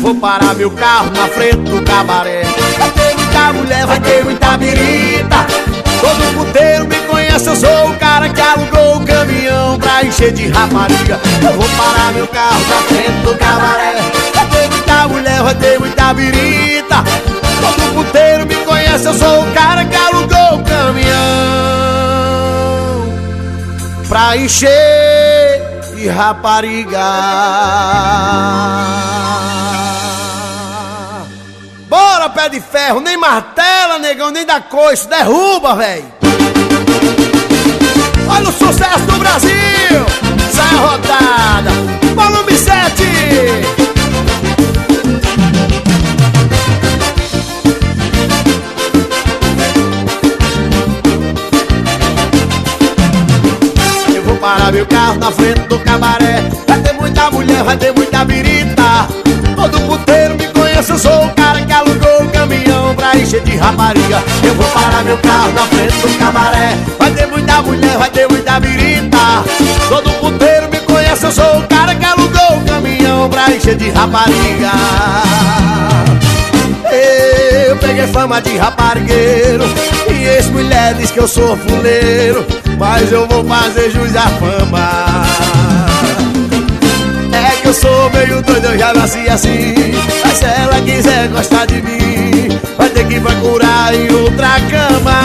vou parar meu carro na frente do cabaré. Vai ter muita mulher, vai ter muita birita. Todo puteiro me conhece, eu sou o cara que alugou o caminhão pra encher de rapariga. Eu vou parar meu carro na frente do cabaré. Vai ter muita mulher, vai ter muita birita. Todo puteiro me conhece, eu sou o cara que alugou o caminhão pra encher de rapariga. Bora, pé de ferro, nem martela, negão, nem dá coice, derruba, véi. Olha o sucesso do Brasil, sai a rodada, volume 7. parar meu carro na frente do cabaré Vai ter muita mulher, vai ter muita birita Todo puteiro me conhece, eu sou encher de rapariga. Eu vou parar meu carro na frente do cabaré. Vai ter muita mulher, vai ter muita birita. Todo puteiro me conhece, eu sou o cara que alugou o caminhão pra encher de rapariga. Eu peguei fama de raparigueiro E ex-mulher diz que eu sou fuleiro Mas eu vou fazer jus à fama eu sou meio doido, eu já nasci assim. Mas se ela quiser gostar de mim Vai ter que procurar em outra cama.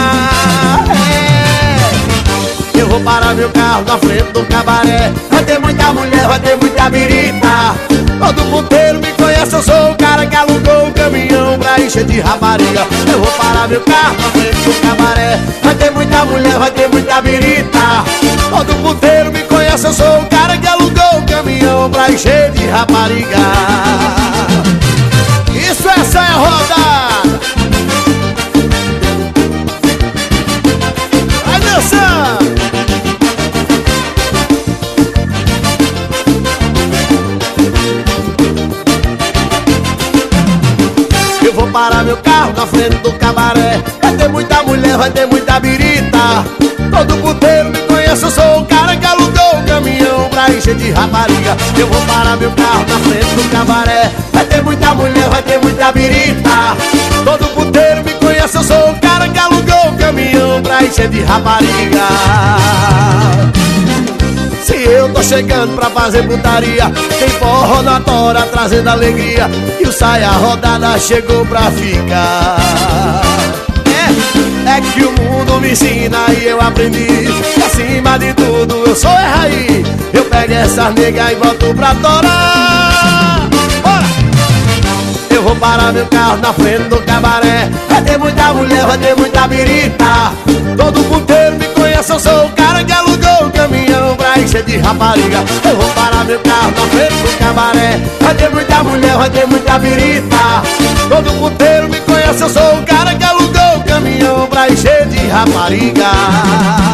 É. Eu vou parar meu carro na frente do cabaré. Vai ter muita mulher, vai ter muita birita Todo puteiro me conhece, eu sou o cara que alugou o caminhão pra encher de rapariga. Eu vou parar meu carro na frente do cabaré. Vai ter muita mulher, vai ter muita birita Todo puteiro me conhece, eu sou o cara que alugou o caminhão pra encher rapariga Isso é a rodada Vai dançando. Vou parar meu carro na frente do cabaré. Vai ter muita mulher, vai ter muita birita. Todo puteiro me conhece, eu sou o cara encher de rapariga. Eu vou parar meu carro na frente do cabaré. Vai ter muita mulher, vai ter muita birita. Todo puteiro me conhece, eu sou o cara que alugou o caminhão pra encher de rapariga. Se eu tô chegando pra fazer putaria Tem forró na tora trazendo alegria. E o saia rodada chegou pra ficar É, que o mundo me ensina e eu aprendi. Que Acima de tudo eu sou é raiz. Eu pego essas negas e volto pra torar! Eu vou parar meu carro na frente do cabaré. Vai ter muita mulher, vai ter muita birita. Todo puteiro me conhece, eu sou o cara que alugou o caminhão pra encher de rapariga. Eu vou parar meu carro na frente do cabaré. Vai ter muita mulher, vai ter muita birita. Todo puteiro me conhece, eu sou o cara que alugou caminhão pra encher de rapariga